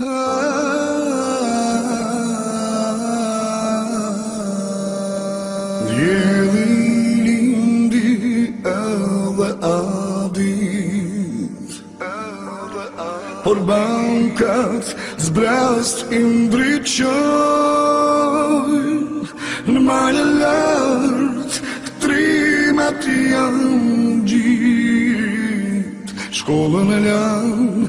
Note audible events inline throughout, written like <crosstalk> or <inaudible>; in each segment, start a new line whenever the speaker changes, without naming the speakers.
Yelindi ave adit Por bankat zbrast im dryqoj Në malë lartë trimat janë gjit Shkollën e lanë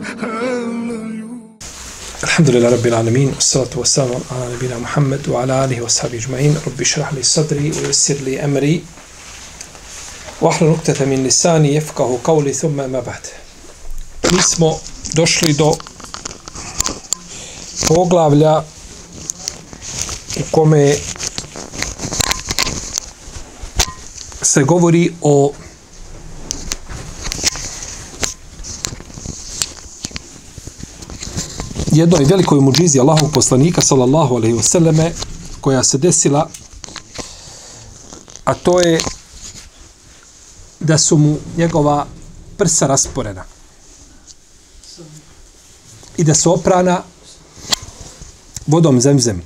Alhamdulillah Rabbil Alamin, salatu wassalamu ala nabina Muhammed, wa ala alihi wa sahbihi jma'in, rabbi šrah li sadri, u jesir li emri, u ahlu nuktata min lisani, jefkahu kauli, thumma ma bad. Mi smo došli do poglavlja u kome se govori o jednoj velikoj muđizi Allahog poslanika sallallahu alaihi wasallame koja se desila a to je da su mu njegova prsa rasporena i da su oprana vodom zemzem.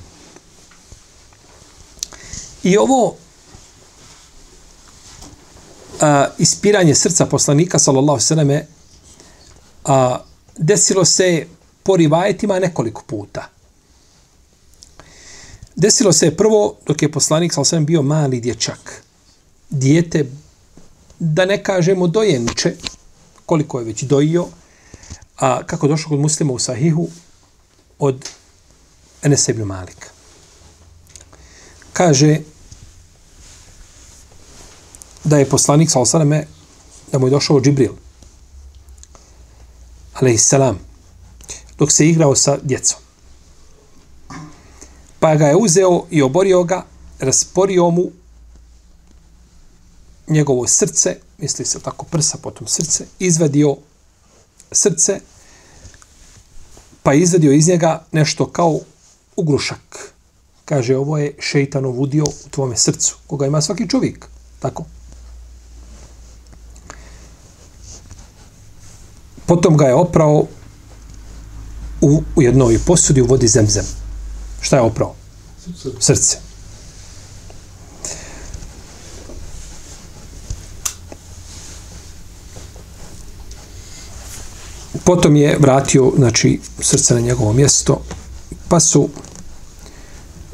I ovo a, ispiranje srca poslanika, sallallahu sallam, a, desilo se po rivajetima nekoliko puta. Desilo se prvo dok je poslanik, sallallahu osvijem bio mali dječak. Dijete, da ne kažemo dojenče, koliko je već dojio, a kako došlo kod muslima u sahihu, od Enes ibn Malik. Kaže da je poslanik sa osvijem da mu je došao Džibril Aleyhisselam dok se igrao sa djecom. Pa ga je uzeo i oborio ga, rasporio mu njegovo srce, misli se tako prsa, potom srce, izvadio srce, pa izvadio iz njega nešto kao ugrušak. Kaže, ovo je šeitanov udio u tvome srcu, koga ima svaki čovjek. Tako. Potom ga je oprao u, u jednoj posudi u vodi zemzem. Šta je oprao? Srce. Potom je vratio znači, srce na njegovo mjesto, pa su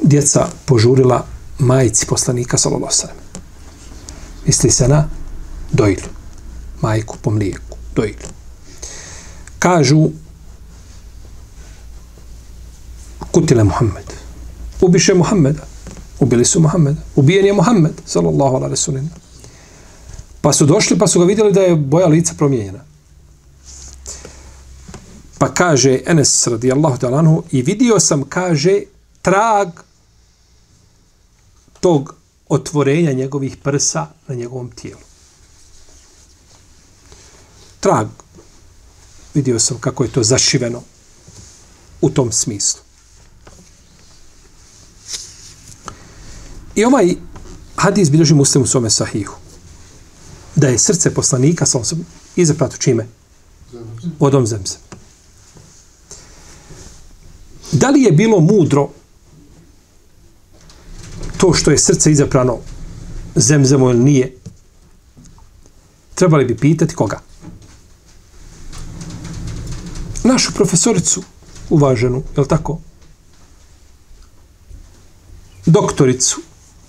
djeca požurila majici poslanika sallallahu Misli se na dojlu. Majku po mlijeku. Dojlu. Kažu kutile Muhammed. Ubiše Muhammeda. Ubili su Muhammeda. Ubijen je Muhammed, sallallahu alaihi resulina. Pa su došli, pa su ga vidjeli da je boja lica promijenjena. Pa kaže Enes radijallahu ta'ala anhu i vidio sam, kaže, trag tog otvorenja njegovih prsa na njegovom tijelu. Trag. Vidio sam kako je to zašiveno u tom smislu. I ovaj hadis bilježi muslim u svome sahihu. Da je srce poslanika sa osobom izaprato čime? Vodom zemzem. Da li je bilo mudro to što je srce izaprano zemzemo ili nije, trebali bi pitati koga? Našu profesoricu uvaženu, je li tako? Doktoricu,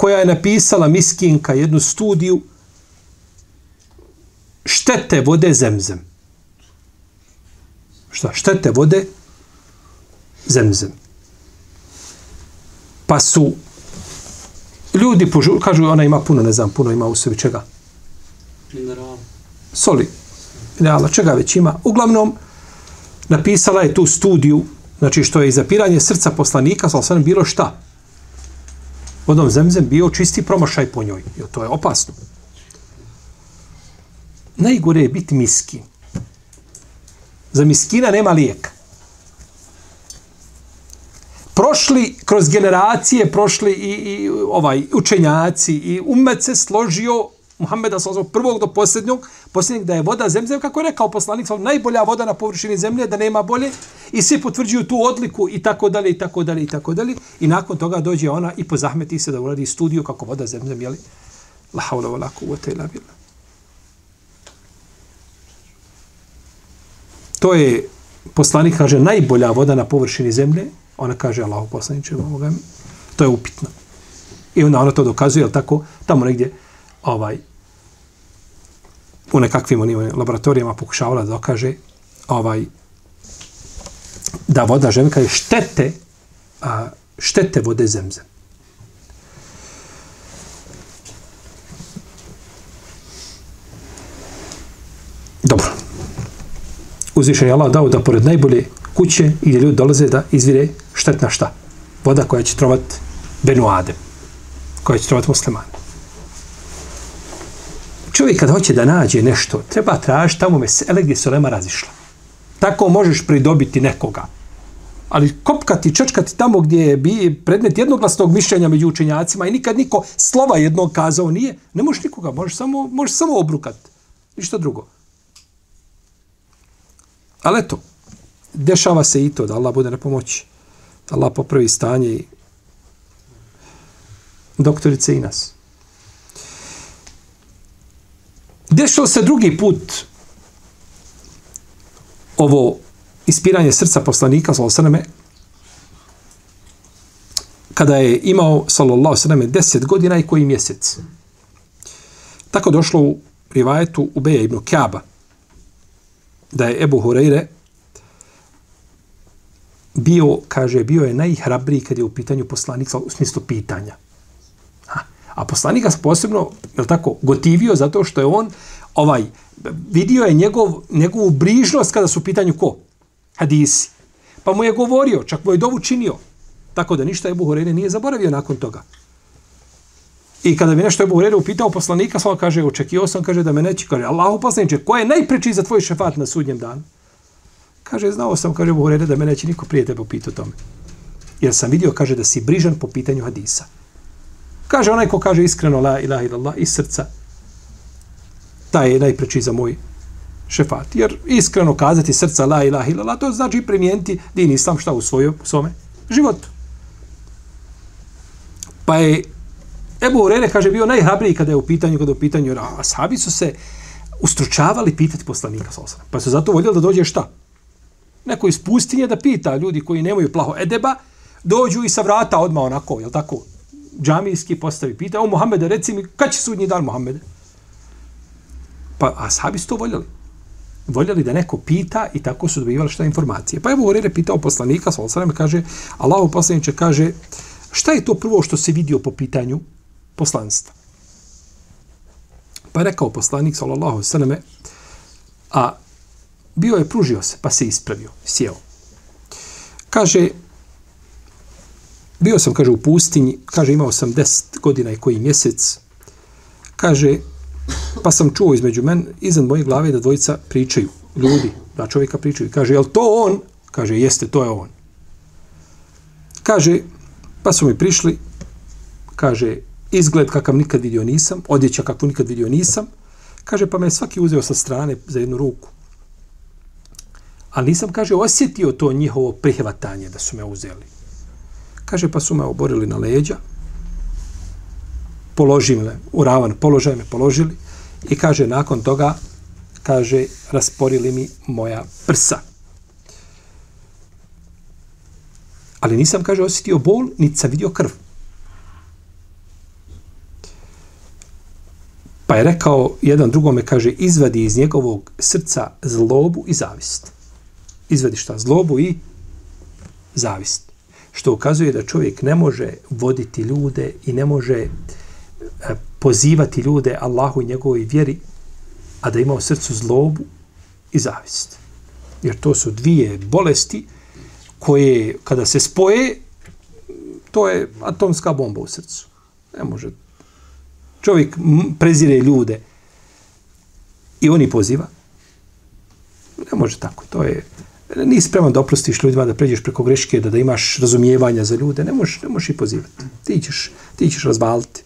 koja je napisala miskinka jednu studiju štete vode zemzem. Šta? Štete vode zemzem. Pa su ljudi požu, kažu ona ima puno, ne znam, puno ima u sebi čega. Mineral. Soli. Minerala, čega već ima. Uglavnom, napisala je tu studiju, znači što je izapiranje srca poslanika, sa bilo šta. Vodom zemzem bio čisti promašaj po njoj. Jo, to je opasno. Najgore je biti miskin. Za miskina nema lijeka prošli kroz generacije, prošli i, i ovaj učenjaci i umet se složio Muhammeda sallallahu prvog do posljednjog, posljednjeg da je voda zemzem, kako je rekao poslanik, sa najbolja voda na površini zemlje, da nema bolje, i svi potvrđuju tu odliku i tako dalje, i tako dalje, i tako dalje, i nakon toga dođe ona i pozahmeti se da uradi studiju kako voda zemzem, jeli? La haula wa la kuvvete ila billah. To je, poslanik kaže, najbolja voda na površini zemlje, ona kaže, Allahu poslaniče, ovoga, to je upitno. I onda ona to dokazuje, jel tako, tamo negdje, ovaj, u nekakvim onim laboratorijama pokušavala da dokaže ovaj, da voda ženka je štete, a, štete vode zemze. Dobro. Uzvišen je Allah dao da pored najbolje kuće i gdje ljudi dolaze da izvire štetna šta? Voda koja će trovat Benu Adem. Koja će trovat muslimane čovjek kad hoće da nađe nešto, treba tražiti tamo mesele gdje se e, lema razišla. Tako možeš pridobiti nekoga. Ali kopkati, čečkati tamo gdje je bi predmet jednoglasnog mišljenja među učenjacima i nikad niko slova jednog kazao nije, ne možeš nikoga, možeš samo, možeš samo obrukati. Ništa drugo. Ali eto, dešava se i to da Allah bude na pomoći. Da Allah popravi stanje i doktorice i nas. Dešao se drugi put ovo ispiranje srca poslanika, sallallahu kada je imao, sallallahu sallam, deset godina i koji mjesec. Tako došlo u rivajetu Ubeja ibn Kjaba, da je Ebu Hureyre bio, kaže, bio je najhrabriji kad je u pitanju poslanik, u smislu pitanja. A poslanika se posebno, je tako, gotivio zato što je on ovaj vidio je njegov, njegovu brižnost kada su u pitanju ko? Hadisi. Pa mu je govorio, čak mu je dovu činio. Tako da ništa je Buhurene nije zaboravio nakon toga. I kada bi nešto je Buhurene upitao poslanika, svala kaže, očekio sam, kaže da me neće, kaže, Allahu poslaniče, ko je najpreči za tvoj šefat na sudnjem danu? Kaže, znao sam, kaže Buhurene, da me neće niko prije tebe upitao tome. Jer sam vidio, kaže, da si brižan po pitanju hadisa. Kaže onaj ko kaže iskreno la ilaha illallah iz srca, taj je najpreči za moj šefat. Jer iskreno kazati srca la ilaha illallah, to znači primijeniti din islam šta u svojoj, u svome životu. Pa je Ebu Urene, kaže, bio najhrabriji kada je u pitanju, kada je u pitanju, a sahabi su se ustručavali pitati poslanika sa osram. Pa su zato voljeli da dođe šta? Neko iz pustinje da pita ljudi koji nemaju plaho edeba, dođu i sa vrata odmah onako, jel tako? Džamijski postavi pita, o Muhammede, reci mi, kad će sudnji dan Muhammede? Pa ashabi su to voljeli. Voljeli da neko pita i tako su dobivali šta informacije. Pa evo Urere pitao poslanika, sa osrame, kaže, Allahu poslaniče kaže, šta je to prvo što se vidio po pitanju poslanstva? Pa je rekao poslanik, sallallahu sallam, a bio je, pružio se, pa se ispravio, sjeo. Kaže, bio sam, kaže, u pustinji, kaže, imao sam deset godina i koji mjesec, kaže, pa sam čuo između men, iznad moje glave da dvojica pričaju, ljudi, da čovjeka pričaju. Kaže, je to on? Kaže, jeste, to je on. Kaže, pa su mi prišli, kaže, izgled kakav nikad vidio nisam, odjeća kakvu nikad vidio nisam, kaže, pa me svaki uzeo sa strane za jednu ruku. Ali nisam, kaže, osjetio to njihovo prihvatanje da su me uzeli. Kaže, pa su me oborili na leđa, položili u ravan položaj, me položili i kaže, nakon toga, kaže, rasporili mi moja prsa. Ali nisam, kaže, osjetio bol, niti sam vidio krv. Pa je rekao, jedan drugome, kaže, izvadi iz njegovog srca zlobu i zavist. Izvadi šta? Zlobu i zavist što ukazuje da čovjek ne može voditi ljude i ne može e, pozivati ljude Allahu i njegovoj vjeri, a da ima u srcu zlobu i zavist. Jer to su dvije bolesti koje, kada se spoje, to je atomska bomba u srcu. Ne može. Čovjek prezire ljude i oni poziva. Ne može tako. To je nisi spreman da oprostiš ljudima, da pređeš preko greške, da, da imaš razumijevanja za ljude, ne možeš, ne možeš i pozivati. Ti ćeš, ti ćeš razvaliti.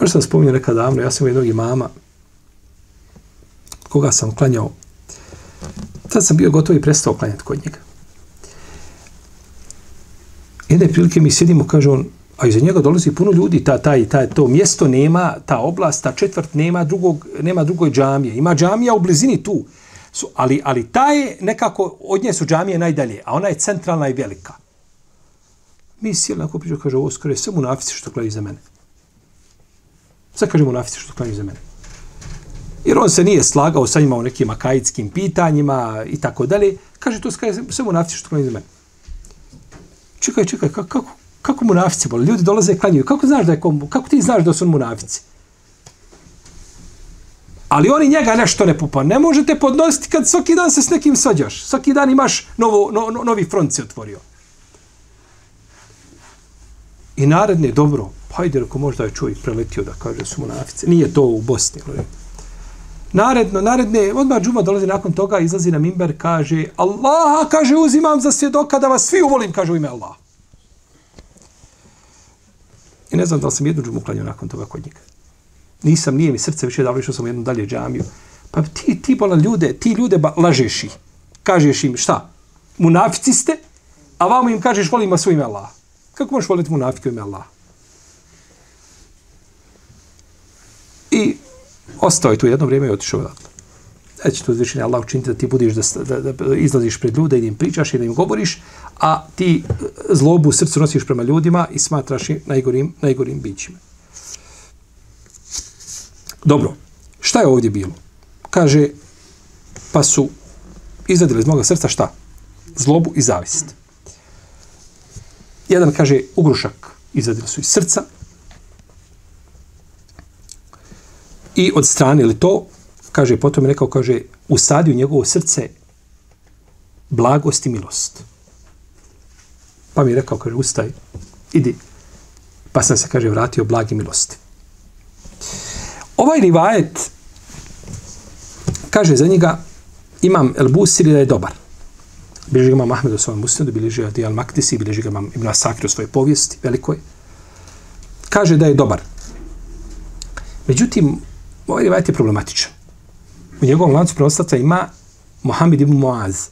Možda sam spominjao nekad davno, ja sam jednog imama, koga sam klanjao, tad sam bio gotov i prestao klanjati kod njega. Jedne prilike mi sjedimo, kaže on, a iza njega dolazi puno ljudi, ta, ta, ta, to mjesto nema, ta oblast, ta četvrt nema drugog, nema drugoj džamije. Ima džamija u blizini tu, su, ali, ali ta je nekako, od nje su džamije najdalje, a ona je centralna i velika. Mi sjeli na priču, kaže, ovo skoro je sve munafici što klanju za mene. Sve kaže munafici što klanju za mene. Jer on se nije slagao sa njima u nekim akaidskim pitanjima i tako dalje. Kaže, to skaje sve munafici što klanju za mene. Čekaj, čekaj, kako, kako, kako munafici boli? Ljudi dolaze i klanjuju. Kako znaš da je kako ti znaš da su munafici? Ali oni njega nešto ne pupa. Ne možete podnositi kad svaki dan se s nekim svađaš. Svaki dan imaš novo, no, no, novi front se otvorio. I naredne, dobro, pa hajde, ako možda je čovjek preletio da kaže su munafice. Nije to u Bosni. Ali. Naredno, naredne, odmah džuma dolazi nakon toga, izlazi na mimber, kaže, Allaha, kaže, uzimam za svjedoka da vas svi uvolim, kaže u ime Allah. I ne znam da li sam jednu džumu klanio nakon toga kod njega. Nisam, nije mi srce više dalo, išao sam jednu dalje džamiju. Pa ti, ti bola ljude, ti ljude ba, lažeš ih. Kažeš im šta? Munafici ste, a vamo im kažeš volim vas u ime Allah. Kako možeš voliti munafike u ime Allah? I ostao je tu jedno vrijeme i otišao odatle. Da će tu uzvišenje Allah učiniti da ti budiš da, da, da, izlaziš pred ljude i da im pričaš i da im govoriš, a ti e, zlobu u srcu nosiš prema ljudima i smatraš ih najgorim, najgorim bićima. Dobro, šta je ovdje bilo? Kaže, pa su izvadili iz moga srca šta? Zlobu i zavist. Jedan kaže, ugrušak izvadili su iz srca, i od strane ili to, kaže, potom je rekao, kaže, usadio njegovo srce blagost i milost. Pa mi je rekao, kaže, ustaj, idi. Pa sam se, kaže, vratio blag i milosti. Ovaj rivajet, kaže za njega, imam El Busiri da je dobar. Bileži ga imam Ahmed u svojom musnedu, bileži ga Dijal Maktisi, bileži ga imam Ibn Asakir u svojoj povijesti, velikoj. Kaže da je dobar. Međutim, Ovaj rivajet je problematičan. U njegovom lancu preostaca ima Mohamed ibn Muaz,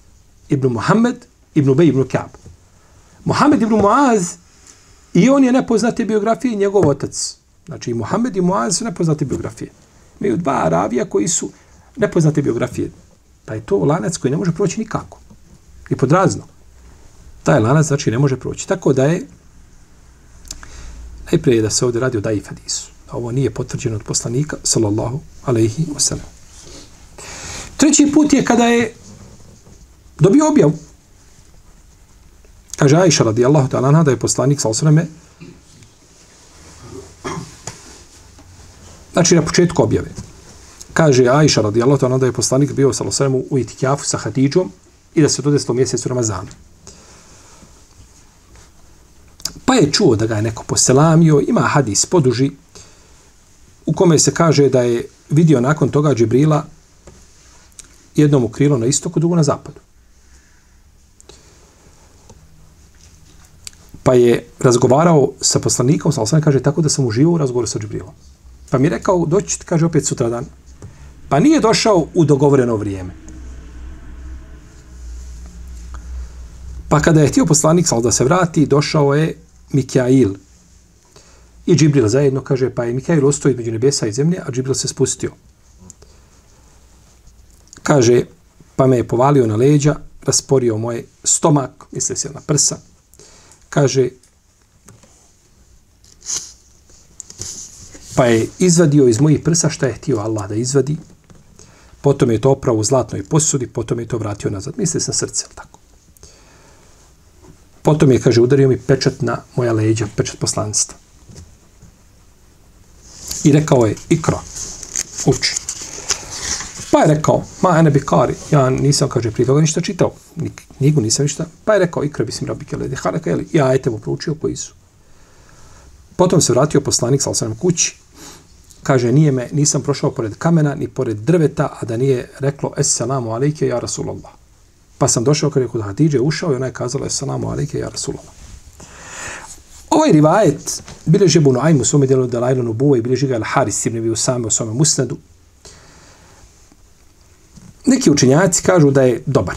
ibn Muhammed, ibn Ubej ibn Kaab. Mohamed ibn Muaz i on je nepoznate biografije njegov otac. Znači, Muhammed i Muaz su nepoznate biografije. Imaju dva Aravija koji su nepoznate biografije. Pa je to lanac koji ne može proći nikako. I podrazno. Taj lanac, znači, ne može proći. Tako da je najprije da se ovdje radi o Daif Hadisu ovo nije potvrđeno od poslanika, sallallahu alaihi wasallam. Treći put je kada je dobio objavu. Kaže Aisha radijallahu ta'ala da je poslanik sallallahu alaihi Znači na početku objave. Kaže Aisha radijallahu ta'ala da je poslanik bio sallallahu alaihi u itikjafu sa Hatidžom i da se to desilo mjesecu Ramazanu. Pa je čuo da ga je neko poselamio, ima hadis poduži, u kome se kaže da je vidio nakon toga Džibrila jednom u krilo na istoku, drugo na zapadu. Pa je razgovarao sa poslanikom, sa osam kaže tako da sam uživao u razgovoru sa Džibrilom. Pa mi je rekao, doći kaže opet sutra dan. Pa nije došao u dogovoreno vrijeme. Pa kada je htio poslanik sal da se vrati, došao je Mikail. I Džibril zajedno kaže, pa je Mikail ostao između nebesa i zemlje, a Džibril se spustio. Kaže, pa me je povalio na leđa, rasporio moj stomak, misle se na prsa. Kaže, pa je izvadio iz mojih prsa šta je htio Allah da izvadi. Potom je to opravo u zlatnoj posudi, potom je to vratio nazad. Misli se na srce, tako. Potom je, kaže, udario mi pečat na moja leđa, pečat poslanstva. I rekao je, ikra, uči. Pa je rekao, ma ene bi kari, ja nisam, kaže, prije toga ništa čitao, knjigu nisam ništa, pa je rekao, ikra bi rabike rabi haraka, jeli, ja je mu proučio koji su. Potom se vratio poslanik, sal sam kući, kaže, nije me, nisam prošao pored kamena, ni pored drveta, a da nije reklo, Esselamu alaike, ja Rasulullah. Pa sam došao kada je kod Hatidže ušao i ona je kazala, Esselamu alaike, ja Rasulullah. Ovaj rivajet bilježi Ibn Ajmu u svome djelu da lajlu nubuva i bilježi ga Al-Haris ibn Abi Usame u svome musnadu. Neki učenjaci kažu da je dobar.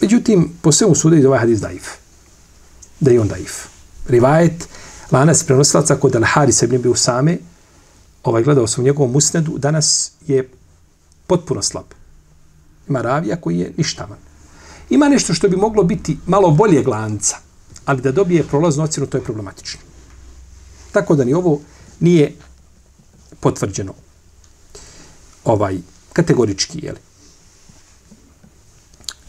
Međutim, po svemu sude iz ovaj hadis daif. Da je on daif. Rivajet, Lanac prenosilaca kod Al-Haris ibn Bi Usame, ovaj gledao sam u njegovom musnedu, danas je potpuno slab. Ima ravija koji je ništavan. Ima nešto što bi moglo biti malo bolje glanca, ali da dobije prolaznu ocjenu, to je problematično. Tako da ni ovo nije potvrđeno ovaj kategorički, jeli.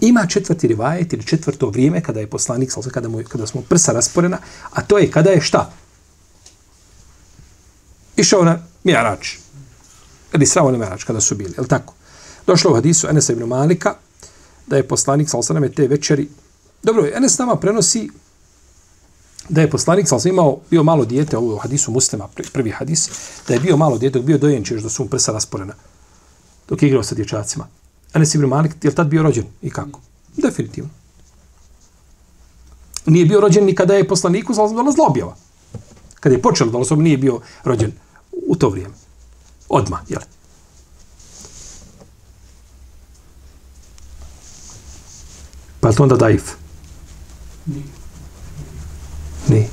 Ima četvrti rivajet ili četvrto vrijeme kada je poslanik, kada, mu, kada smo prsa rasporena, a to je kada je šta? Išao na Mijarač. Ili sravo na Mijarač kada su bili, je tako? Došlo u hadisu Enesa ibn Malika da je poslanik, sal te večeri, dobro, Enes nama prenosi da je poslanik sam imao, bio malo dijete, ovo u hadisu muslima, prvi hadis, da je bio malo dijete, bio dojenče još da su mu prsa rasporena, dok je igrao sa dječacima. A ne si Malik, je li tad bio rođen i kako? Definitivno. Nije bio rođen ni kada je poslaniku zalazim zlobjava. Kada je počelo da osoba nije bio rođen u to vrijeme. Odma, jel? Pa je to onda daif? Nije. Nije.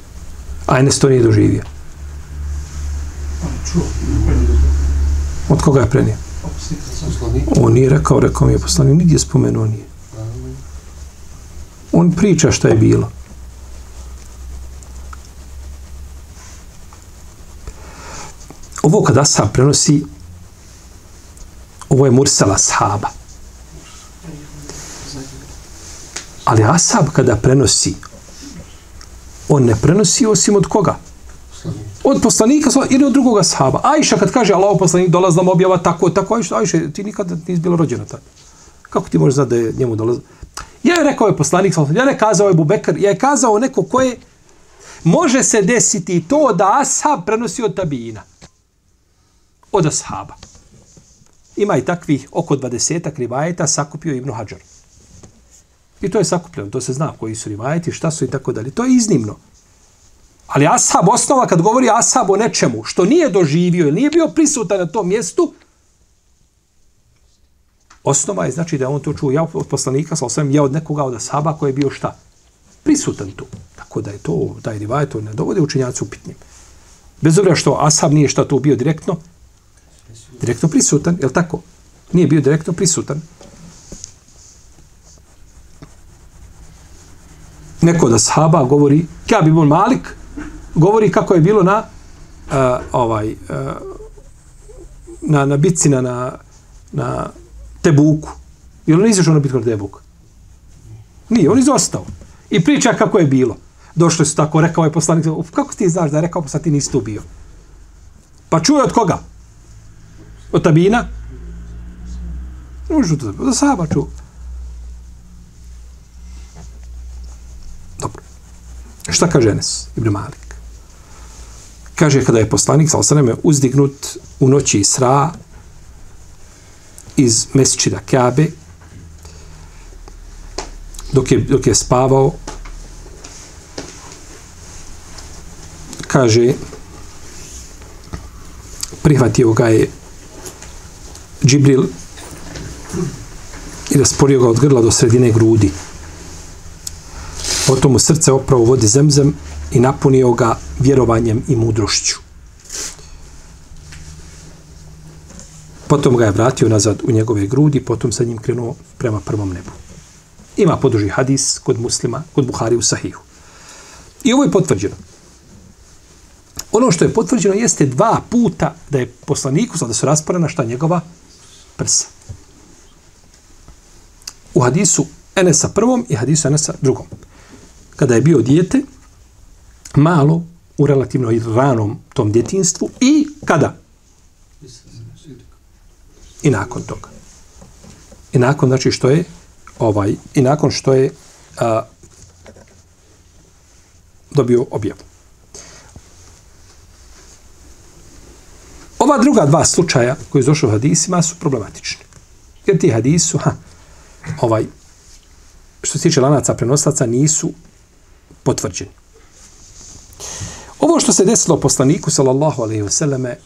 A Enes to nije doživio. Od koga je prenio? On nije rekao, rekao mi je poslanik, nigdje spomenuo nije. On priča šta je bilo. Ovo kada sam prenosi, ovo je Mursala sahaba. Ali Asab kada prenosi, on ne prenosi osim od koga? Od poslanika ili od drugoga sahaba. Ajša kad kaže Allah poslanik dolaz nam objava tako, tako, Ajša, Ajša ti nikada nisi bila rođena tako. Kako ti možeš znati da je njemu dolaz? Ja je rekao je poslanik, ja ne kazao je Bubekar, ja je kazao neko koje može se desiti to da ashab prenosi od tabina. Od ashaba. Ima i takvih oko 20 rivajeta sakupio Ibn Hadžar. I to je sakupljeno, to se zna koji su rivajeti, šta su i tako dalje. To je iznimno. Ali ashab, osnova kad govori ashab o nečemu, što nije doživio ili nije bio prisutan na tom mjestu, osnova je znači da on to čuo ja od poslanika, sa osvijem, ja od nekoga od ashaba koji je bio šta? Prisutan tu. Tako da je to, taj rivajet, to ne dovode učenjaci upitnim. Bez obzira što ashab nije šta tu bio direktno, direktno prisutan, je tako? Nije bio direktno prisutan. neko da sahaba govori, ja bi bol Malik, govori kako je bilo na uh, ovaj uh, na, na bitci na, na, na Tebuku. Je li on izašao na bitku na Tebuku? Nije, on izostao. I priča kako je bilo. Došli su tako, rekao je poslanik, kako ti znaš da je rekao, pa sad ti nisi tu bio. Pa čuje od koga? Od Tabina? Možu to da sahaba Dobro. Šta kaže Enes Ibn Malik? Kaže kada je poslanik sa osaneme uzdignut u noći Isra iz mesečida Kabe dok je, dok je spavao kaže prihvatio ga je Džibril i rasporio ga od grla do sredine grudi. Potom mu srce opravo vodi zemzem i napunio ga vjerovanjem i mudrošću. Potom ga je vratio nazad u njegove grudi, potom sa njim krenuo prema prvom nebu. Ima poduži hadis kod muslima, kod Buhari u Sahihu. I ovo je potvrđeno. Ono što je potvrđeno jeste dva puta da je poslaniku, da su rasporena šta njegova prsa. U hadisu Enesa prvom i hadisu Enesa drugom kada je bio dijete, malo u relativno ranom tom djetinstvu i kada? I nakon toga. I nakon, znači, što je ovaj, i nakon što je a, dobio objavu. Ova druga dva slučaja koji su došli u hadisima su problematični. Jer ti hadisi su, ha, ovaj, što se tiče lanaca prenoslaca, nisu potvrđeni. Ovo što se desilo poslaniku, sallallahu alaihi selleme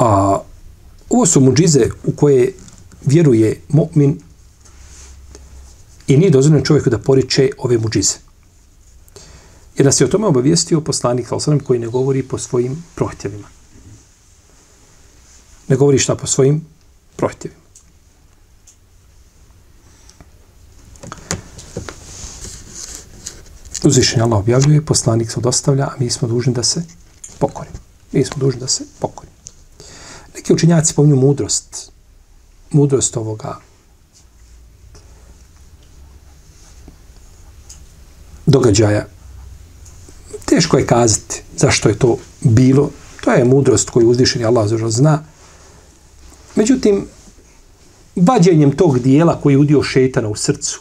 a ovo su muđize u koje vjeruje mu'min i nije dozvoljeno čovjeku da poriče ove muđize. Jer nas je o tome obavijestio poslanik, sallallahu koji ne govori po svojim prohtjevima. Ne govori šta po svojim prohtjevima. Uzvišenje Allah objavljuje, poslanik se dostavlja, a mi smo dužni da se pokorimo. Mi smo dužni da se pokorimo. Neki učinjaci pominju mudrost, mudrost ovoga događaja. Teško je kazati zašto je to bilo. To je mudrost koju uzvišeni Allah zažal zna. Međutim, vađenjem tog dijela koji je udio šetana u srcu,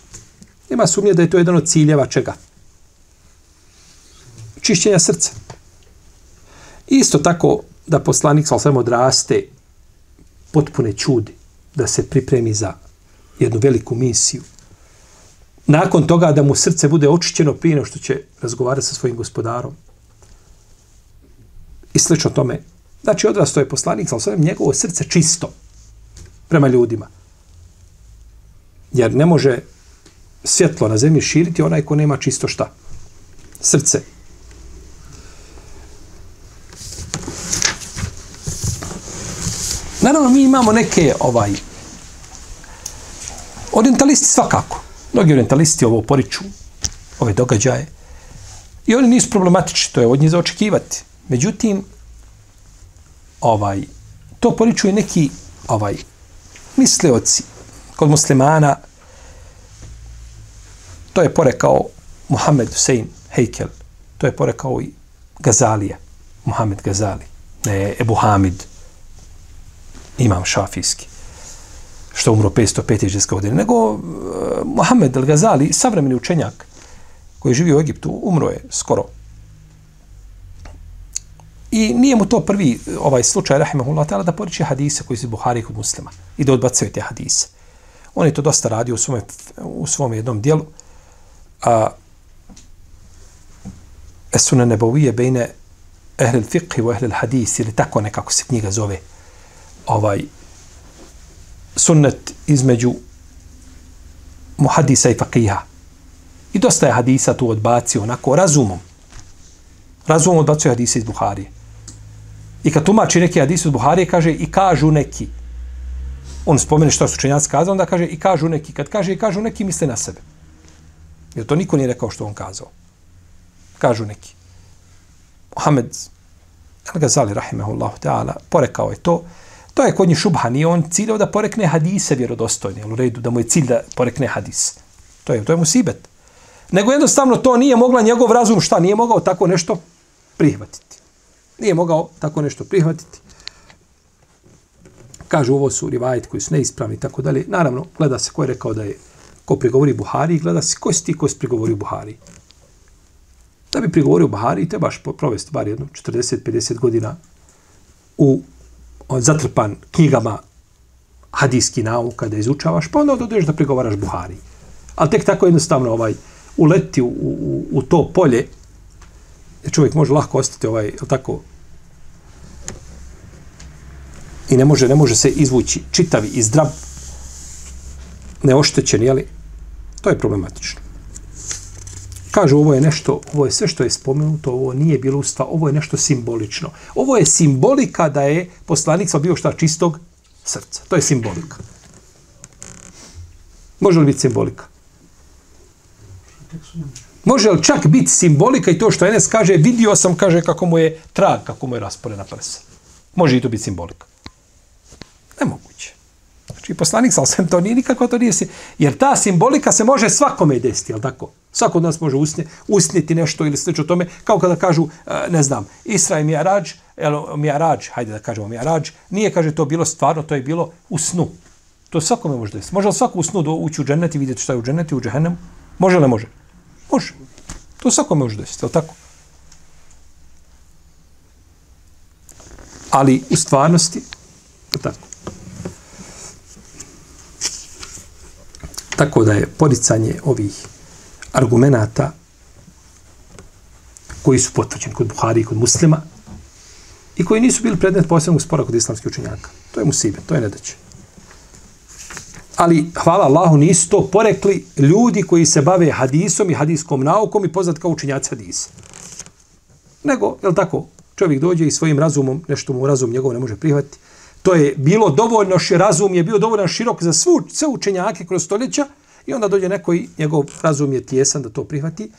nema sumnje da je to jedan od ciljeva čega? Čišćenja srca. Isto tako da poslanik sa osvijem odraste potpune čudi, da se pripremi za jednu veliku misiju. Nakon toga da mu srce bude očišćeno prije nego što će razgovarati sa svojim gospodarom. I slično tome. Znači, odrasto je poslanik sa osvijem njegovo srce čisto prema ljudima. Jer ne može svjetlo na zemlji širiti onaj ko nema čisto šta? Srce. Naravno, mi imamo neke ovaj orientalisti svakako. Mnogi orientalisti ovo poriču, ove događaje. I oni nisu problematični, to je od njih za očekivati. Međutim, ovaj, to poriču i neki ovaj, misleoci kod muslimana. To je porekao Muhammed Hussein Heikel. To je porekao i Gazalija. Muhammed Gazali. Ne, Ebu Hamid imam šafijski, što umro 505. iđeske godine, nego uh, Mohamed El-Gazali, savremeni učenjak koji živi u Egiptu, umro je skoro. I nije mu to prvi eh, ovaj slučaj, rahimahullah ta'ala, da poriče hadise koji su Buhari kod muslima i da odbacuje te hadise. On je to dosta radio u svome, u svom jednom dijelu. A, Esuna nebovije bejne ehlil fiqhi u ehlil hadisi ili tako nekako se knjiga zove ovaj sunnet između muhadisa i faqiha. I dosta je hadisa tu odbacio onako razumom. Razumom odbacio hadisa iz Buharije. I kad tumači neki hadis iz Buharije, kaže i kažu neki. On spomene što su učenjaci kazali, onda kaže i kažu neki. Kad kaže i kažu neki, misle na sebe. Jer to niko nije rekao što on kazao. Kažu neki. Mohamed Al-Ghazali, rahimahullahu ta'ala, porekao je to. To je kod njih šubha, nije on ciljao da porekne hadise vjerodostojne, u redu, da mu je cilj da porekne hadis. To je, to je musibet. Nego jednostavno to nije mogla njegov razum, šta, nije mogao tako nešto prihvatiti. Nije mogao tako nešto prihvatiti. Kažu ovo su rivajet koji su neispravni i tako dalje. Naravno, gleda se ko je rekao da je ko prigovori Buhari, gleda se ko si ti ko si prigovori Buhari. Da bi prigovorio Buhari, trebaš provesti bar jedno 40-50 godina u zatrpan knjigama hadijski nauka da izučavaš, pa onda odeš da pregovaraš Buhari. Ali tek tako jednostavno ovaj uleti u, u, u to polje, jer čovjek može lahko ostati ovaj, je tako, i ne može, ne može se izvući čitavi i zdrav, neoštećen, jeli? to je problematično. Kažu, ovo je nešto, ovo je sve što je spomenuto, ovo nije bilo ustva, ovo je nešto simbolično. Ovo je simbolika da je poslanik bio šta čistog srca. To je simbolika. Može li biti simbolika? Može li čak biti simbolika i to što Enes kaže, vidio sam, kaže, kako mu je trag, kako mu je rasporena prsa. Može i to biti simbolika. Nemoguće. Znači, poslanik sa osvijem, to nije nikako, to nije si... Jer ta simbolika se može svakome desiti, jel tako? Svako od nas može usne, usniti nešto ili slično tome, kao kada kažu, e, ne znam, Isra i Mijarađ, jel, Mijarađ, hajde da kažemo Mijarađ, nije, kaže, to bilo stvarno, to je bilo u snu. To svakome može desiti. Može li svako u snu do, ući u džennet i vidjeti šta je u džennet i u džehennemu? Može li može? Može. To svakome može desiti, je tako? Ali u stvarnosti, tako. Tako da je poricanje ovih argumenata koji su potvrđeni kod Buhari i kod muslima i koji nisu bili predmet posebnog spora kod islamskih učenjaka. To je musibe, to je nedaće. Ali, hvala Allahu, nisu to porekli ljudi koji se bave hadisom i hadiskom naukom i poznat kao učenjaci hadisa. Nego, je tako, čovjek dođe i svojim razumom, nešto mu razum njegov ne može prihvatiti, to je bilo dovoljno, razum je bio dovoljno širok za svu, sve učenjake kroz stoljeća i onda dođe neko i njegov razum je tjesan da to prihvati.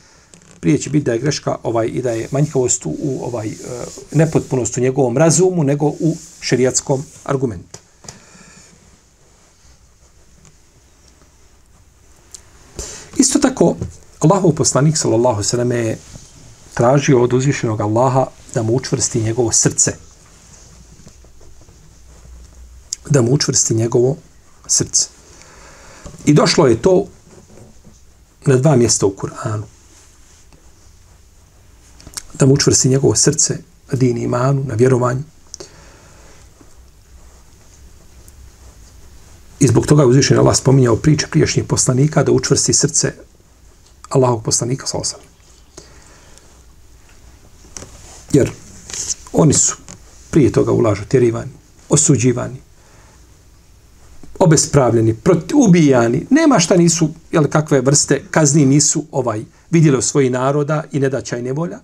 Prije će biti da je greška ovaj i da je manjkavost u ovaj e, nepotpunost u njegovom razumu nego u šerijatskom argumentu. Isto tako, Allahov poslanik, sallallahu sallam, je tražio od uzvišenog Allaha da mu učvrsti njegovo srce. Da mu učvrsti njegovo srce. I došlo je to na dva mjesta u Kur'anu. Da mu učvrsti njegovo srce na dini imanu, na vjerovanju. I zbog toga je uzvišen Allah spominjao priče priješnjih poslanika da učvrsti srce Allahog poslanika sa osam. Jer oni su prije toga ulažu tjerivani, osuđivani, obespravljeni, proti, ubijani, nema šta nisu, jel, kakve vrste kazni nisu ovaj vidjeli u svoji naroda i nedaća i nevolja,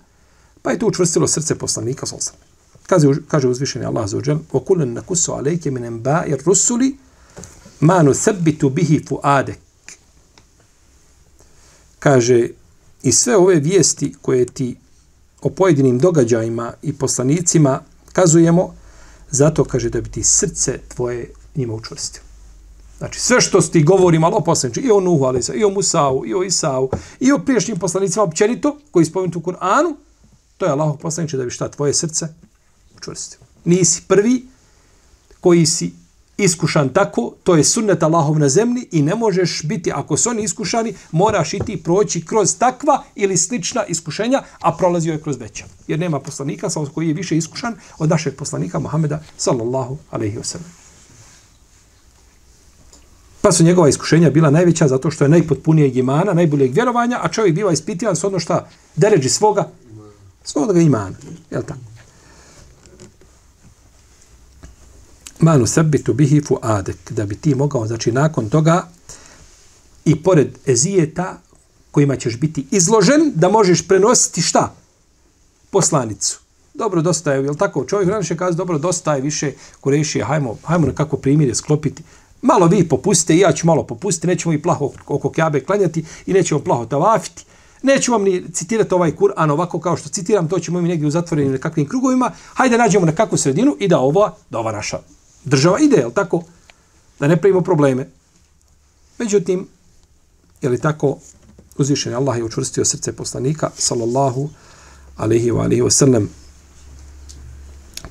pa je to učvrstilo srce poslanika sa osam. Kaže, kaže uzvišeni Allah za uđel, وَكُلَنْ نَكُسُ عَلَيْكَ مِنَ مْبَاءِ الرُّسُلِ manu sebitu bihi fu adek. Kaže, i sve ove vijesti koje ti o pojedinim događajima i poslanicima kazujemo, zato kaže da bi ti srce tvoje njima učvrstio. Znači, sve što ti govorim, malo poslaniče, i o Nuhu, ali i o Musau, i o Isau, i o priješnjim poslanicima općenito, koji spomenuti u Kur'anu, to je Allah poslaniče da bi šta tvoje srce učvrstio. Nisi prvi koji si iskušan tako, to je sunnet Allahov na zemlji i ne možeš biti, ako su oni iskušani, moraš i ti proći kroz takva ili slična iskušenja, a prolazio je kroz veća. Jer nema poslanika koji je više iskušan od našeg poslanika Muhameda sallallahu alaihi wasallam. Pa su njegova iskušenja bila najveća zato što je najpotpunijeg imana, najboljeg vjerovanja, a čovjek biva ispitivan s ono šta deređi svoga, svoga imana. Jel tako? manu sabitu bihi fu adek, da bi ti mogao, znači nakon toga i pored ezijeta kojima ćeš biti izložen, da možeš prenositi šta? Poslanicu. Dobro, dosta je, jel tako? Čovjek ranše kaže, dobro, dosta je više kurešije, hajmo, hajmo na kako primjer sklopiti. Malo vi popustite, ja ću malo popustiti, nećemo i plaho oko kjabe klanjati i nećemo plaho tavafiti. Neću vam ni citirati ovaj Kur'an ovako kao što citiram, to ćemo mi negdje u zatvorenim nekakvim krugovima. Hajde nađemo na kakvu sredinu i da ovo, da ova naša država ide, jel tako? Da ne pravimo probleme. Međutim, je li tako, uzvišen Allah je učvrstio srce poslanika, sallallahu alaihi wa alaihi wa sallam,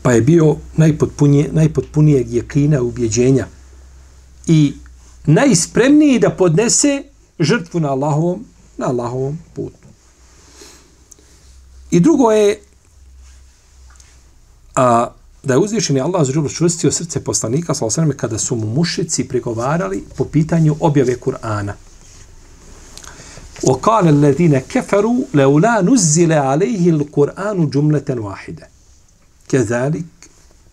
pa je bio najpotpunije, najpotpunijeg jekina ubjeđenja i najspremniji da podnese žrtvu na Allahovom, na Allahovom putu. I drugo je a, da je uzvišeni Allah zađulu čvrstio srce poslanika sa osrame kada su mu mušici prigovarali po pitanju objave Kur'ana. وقال الذين كفروا لولا نزل عليه القرآن جملة واحدة كذلك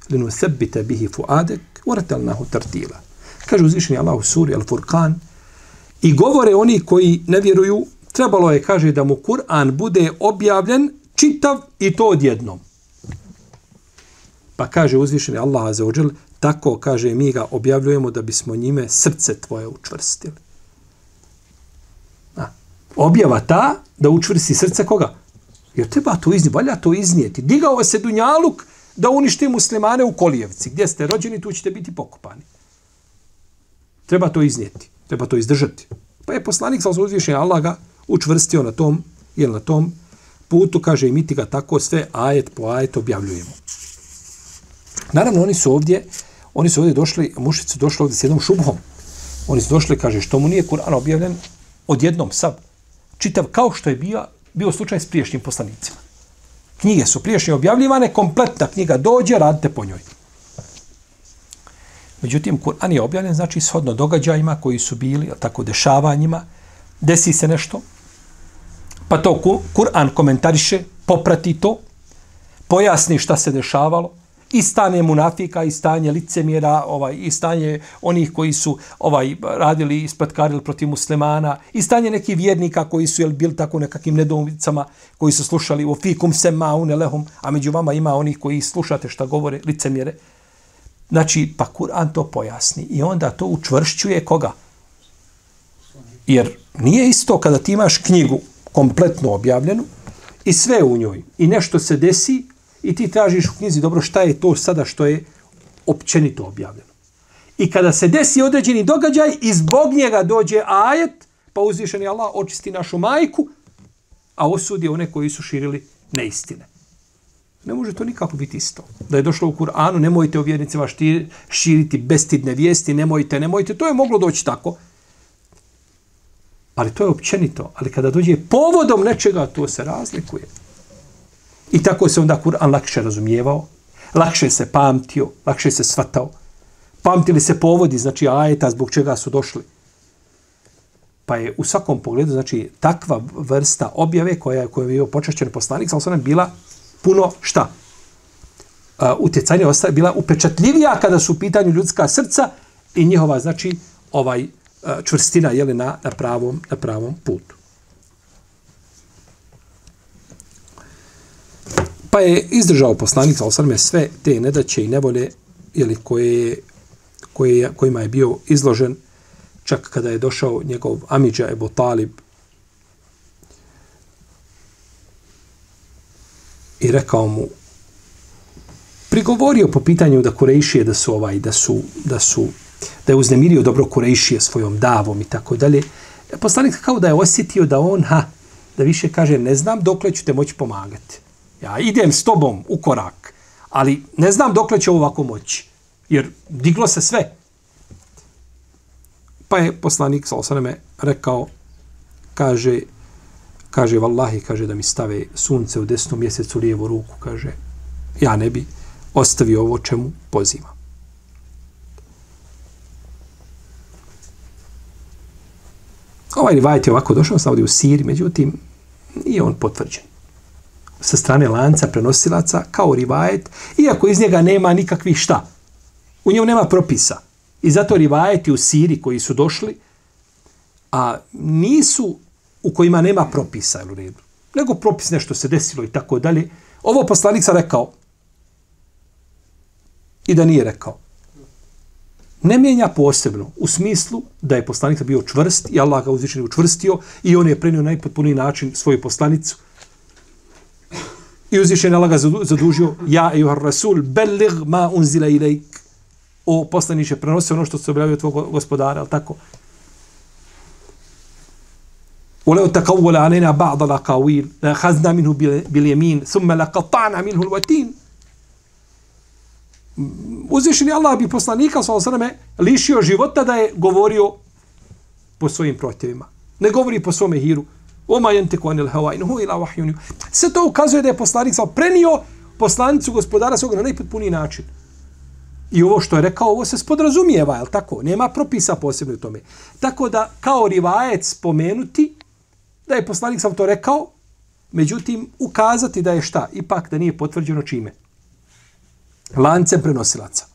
لنثبت به فؤادك ورتلناه ترتيلا kaže uzvišeni Allah u suri Al-Furqan i govore oni koji ne vjeruju trebalo je kaže da mu Kur'an bude objavljen čitav i to odjednom Pa kaže uzvišeni Allah za tako kaže mi ga objavljujemo da bismo njime srce tvoje učvrstili. A, objava ta da učvrsti srce koga? Jer treba to iznijeti, valja to iznijeti. Digao se Dunjaluk da uništi muslimane u Kolijevci. Gdje ste rođeni, tu ćete biti pokopani. Treba to iznijeti. Treba to izdržati. Pa je poslanik sa uzvišenja Allah ga učvrstio na tom, jel na tom putu, kaže i mi ti ga tako sve ajet po ajet objavljujemo. Naravno, oni su ovdje, oni su ovdje došli, mušici su došli ovdje s jednom šubhom. Oni su došli, kaže, što mu nije Kur'an objavljen odjednom, sad, čitav kao što je bio, bio slučaj s priješnjim poslanicima. Knjige su priješnje objavljivane, kompletna knjiga dođe, radite po njoj. Međutim, Kur'an je objavljen, znači, shodno događajima koji su bili, tako, dešavanjima, desi se nešto, pa to Kur'an komentariše, poprati to, pojasni šta se dešavalo, i stanje munafika, i stanje licemjera, ovaj, i stanje onih koji su ovaj radili i spatkarili protiv muslimana, i stanje nekih vjernika koji su jel, bili tako nekakvim nedomicama, koji su slušali u fikum se maune lehum, a među vama ima onih koji slušate šta govore licemjere. Znači, pa Kur'an to pojasni i onda to učvršćuje koga? Jer nije isto kada ti imaš knjigu kompletno objavljenu i sve u njoj i nešto se desi i ti tražiš u knjizi dobro šta je to sada što je općenito objavljeno. I kada se desi određeni događaj i zbog njega dođe ajet, pa uzvišeni Allah očisti našu majku, a osudi one koji su širili neistine. Ne može to nikako biti isto. Da je došlo u Kur'anu, nemojte o vjernicima širiti bestidne vijesti, nemojte, nemojte, to je moglo doći tako. Ali to je općenito. Ali kada dođe povodom nečega, to se razlikuje. I tako se onda Kur'an lakše razumijevao, lakše se pamtio, lakše se svatao. Pamtili se povodi, znači ajeta zbog čega su došli. Pa je u svakom pogledu, znači, takva vrsta objave koja je, koja je bio počešćen poslanik, sa osanem bila puno šta? Uh, utjecajnija ostaje bila upečatljivija kada su u pitanju ljudska srca i njihova, znači, ovaj čvrstina je na, na, pravom, na pravom putu. Pa je izdržao poslanik sa osrme sve te nedaće i nevolje jeli, koje, koje, kojima je bio izložen čak kada je došao njegov Amidža Ebu Talib i rekao mu prigovorio po pitanju da Kurejšije da su ovaj da su da su da je uznemirio dobro Kurejšije svojom davom i tako dalje poslanik kao da je osjetio da on ha da više kaže ne znam dokle ću te moći pomagati Ja idem s tobom u korak, ali ne znam dokle će ovako moći. Jer diglo se sve. Pa je poslanik sa osaneme rekao, kaže, kaže, vallahi, kaže da mi stave sunce u desnu mjesecu lijevu ruku, kaže, ja ne bi ostavio ovo čemu pozivam. Ovaj rivajet je ovako došao, sam u Siri, međutim, nije on potvrđen sa strane lanca prenosilaca kao rivajet, iako iz njega nema nikakvih šta. U njemu nema propisa. I zato rivajeti u Siri koji su došli, a nisu u kojima nema propisa, u redu. Nego propis nešto se desilo i tako dalje. Ovo poslanik sam rekao i da nije rekao. Ne mijenja posebno u smislu da je poslanik bio čvrst i Allah ga uzvišen učvrstio i on je prenio najpotpuniji način svoju poslanicu I uzvišen Allah ga zadužio, ja i rasul, belig ma unzila ilajk. O poslaniće, prenosi ono što se objavio tvoj gospodara, ali tako? ولو تقول علينا بعض الاقاويل لاخذنا منه باليمين ثم لقطعنا منه الوتين uzvišeni Allah bi poslanika sa osrame lišio života da je govorio po svojim protivima. Ne govori po svome hiru. Oma jenteku anil hawa in hu ila wahyun. Se to ukazuje da je poslanik sam prenio poslanicu gospodara svog na najpotpuniji način. I ovo što je rekao, ovo se spodrazumijeva, je tako? Nema propisa posebno u tome. Tako da, kao rivajec spomenuti, da je poslanik sam to rekao, međutim, ukazati da je šta? Ipak da nije potvrđeno čime? Lancem prenosilaca.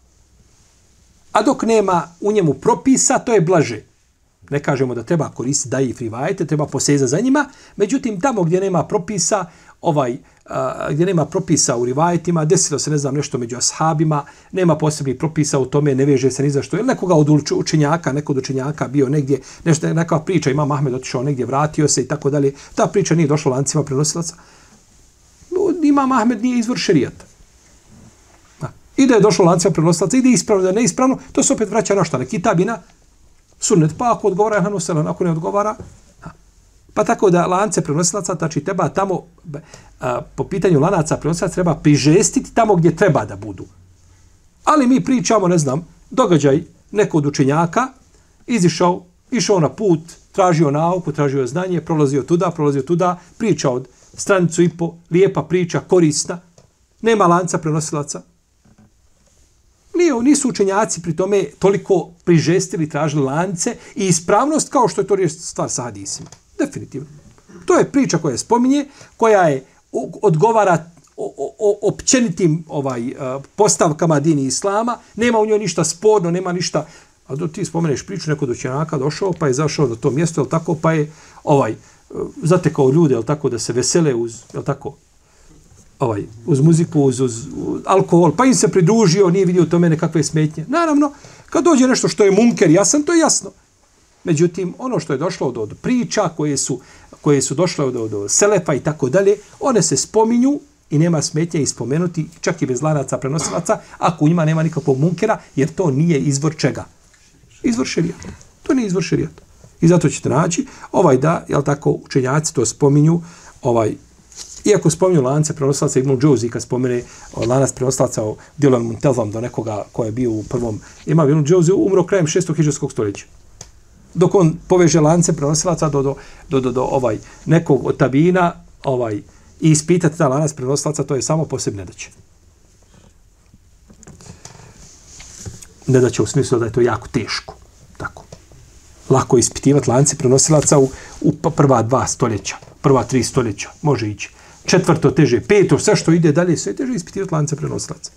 A dok nema u njemu propisa, to je blaže. Ne kažemo da treba koristiti daji frivajete, treba poseza za njima. Međutim, tamo gdje nema propisa, ovaj, a, gdje nema propisa u rivajetima, desilo se, ne znam, nešto među ashabima, nema posebnih propisa u tome, ne veže se ni za što. Ili nekoga od učenjaka, neko od učenjaka bio negdje, nešto, neka priča, ima Mahmed otišao negdje, vratio se i tako dalje. Ta priča nije došla lancima prenosilaca. Ima Mahmed nije izvor šerijata. I da je došlo lancima prenosilaca, ide ispravno, da je neispravno, to se opet vraća na šta? Na kitabina, sunnet, pa ako odgovara je ako ne odgovara, pa tako da lance prenosilaca, znači treba tamo, a, po pitanju lanaca prenosilaca, treba prižestiti tamo gdje treba da budu. Ali mi pričamo, ne znam, događaj nekog učenjaka, izišao, išao na put, tražio nauku, tražio znanje, prolazio tuda, prolazio tuda, priča od stranicu i po, lijepa priča, korisna, nema lanca prenosilaca. Nije, nisu učenjaci pri tome toliko prižestili, tražili lance i ispravnost kao što je to stvar sa hadisima. Definitivno. To je priča koja je spominje, koja je odgovara o, o, općenitim ovaj e, postavkama dini islama, nema u njoj ništa sporno, nema ništa, a do ti spomeneš priču, neko doćenaka došao, pa je zašao do to mjesto, je tako, pa je ovaj, e, zatekao ljude, je tako, da se vesele uz, je tako, ovaj, uz muziku, uz, uz, uz, alkohol, pa im se pridružio, nije vidio tome nekakve smetnje. Naravno, kad dođe nešto što je munker, jasan, to je jasno. Međutim, ono što je došlo od, od priča koje su, koje su došle od, od selefa i tako dalje, one se spominju i nema smetnje ispomenuti, čak i bez lanaca prenosilaca, ako u njima nema nikakvog munkera, jer to nije izvor čega? Izvor šerijata. To nije izvor šerijata. I zato ćete naći, ovaj da, jel tako, učenjaci to spominju, ovaj, iako spominju lance prenosilaca Ibn Džuzi, kad spomene lanac prenosilaca o Dylan Muntelvam do nekoga ko je bio u prvom, ima Ibn Džuzi umro krajem šestog hiđarskog stoljeća. Dok on poveže lance prenosilaca do, do, do, do, do ovaj, nekog od tabina, ovaj, i ispitati ta lanac prenosilaca, to je samo posebne daće. Ne da će u smislu da je to jako teško. Tako. Lako je ispitivati lance prenosilaca u, u prva dva stoljeća, prva tri stoljeća, može ići. Četvrto teže, peto, sve što ide dalje, sve teže ispitivati lance prenosilaca.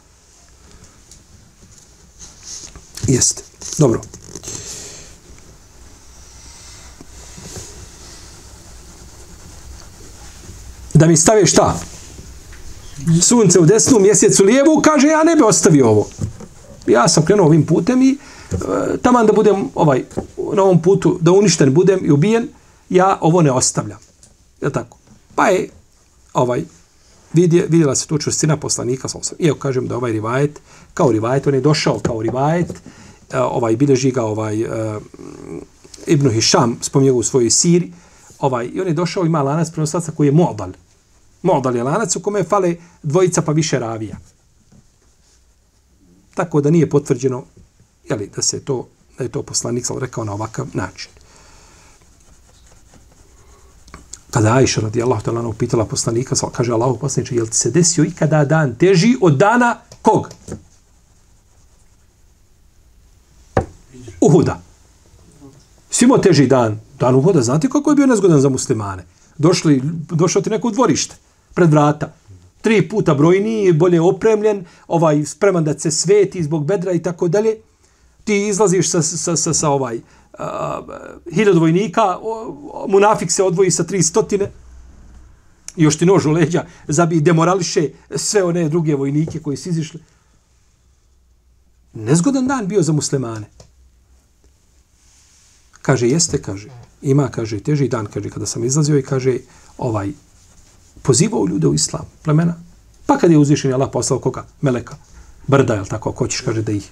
Jeste. Dobro. Da mi stave šta? Sunce u desnu, mjesec u lijevu, kaže ja ne bi ostavio ovo. Ja sam krenuo ovim putem i e, taman da budem ovaj, na ovom putu, da uništen budem i ubijen, ja ovo ne ostavljam. Je tako? Pa je ovaj, vidje, vidjela se tu čustina poslanika, sam sam. Iako kažem da ovaj rivajet, kao rivajet, on je došao kao rivajet, e, ovaj, bileži ga ovaj, uh, Ibn Hisham, spominje u svojoj siri, ovaj, i on je došao, ima lanac prenosaca koji je modal. Modal je lanac u kome fale dvojica pa više ravija. Tako da nije potvrđeno jeli, da se to da je to poslanik sal rekao na ovakav način. Kada Aisha radijallahu ta'ala upitala poslanika, sal, kaže Allahu poslaniče, jel ti se desio ikada dan teži od dana kog? Uhuda. Svimo teži dan. Dan Uhuda, znate kako je bio nezgodan za muslimane? Došli, došao ti neko u dvorište pred vrata. Tri puta brojniji, bolje opremljen, ovaj spreman da se sveti zbog bedra i tako dalje. Ti izlaziš sa, sa, sa, sa ovaj hiljad vojnika, munafik se odvoji sa tri stotine, još ti nož u leđa, zabi demorališe sve one druge vojnike koji su izišli. Nezgodan dan bio za muslimane. Kaže, jeste, kaže, ima, kaže, teži dan, kaže, kada sam izlazio i kaže, ovaj, pozivao ljude u islam, plemena. Pa kad je uzvišen Allah poslao koga? Meleka. Brda, jel tako, ako hoćeš, kaže, da ih